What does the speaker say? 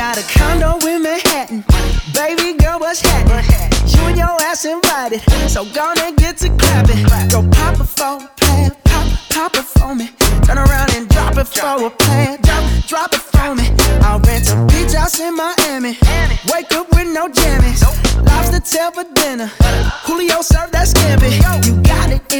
got a condo in Manhattan. Baby girl, what's happening? You and your ass invited, so gonna get to clapping. Go pop a plan, pop, pop it for me. Turn around and drop it for a plan, drop, drop it for me. I'll rent a beach house in Miami. Wake up with no jammies. Lobster tail for dinner. Julio served that scampi. You got it.